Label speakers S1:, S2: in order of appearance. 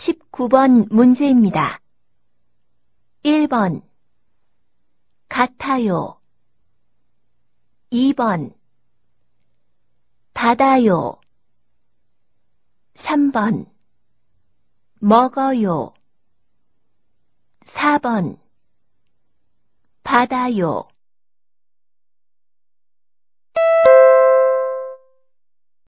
S1: 19번 문제입니다. 1번 같아요. 2번 받아요. 3번 먹어요. 4번 받아요.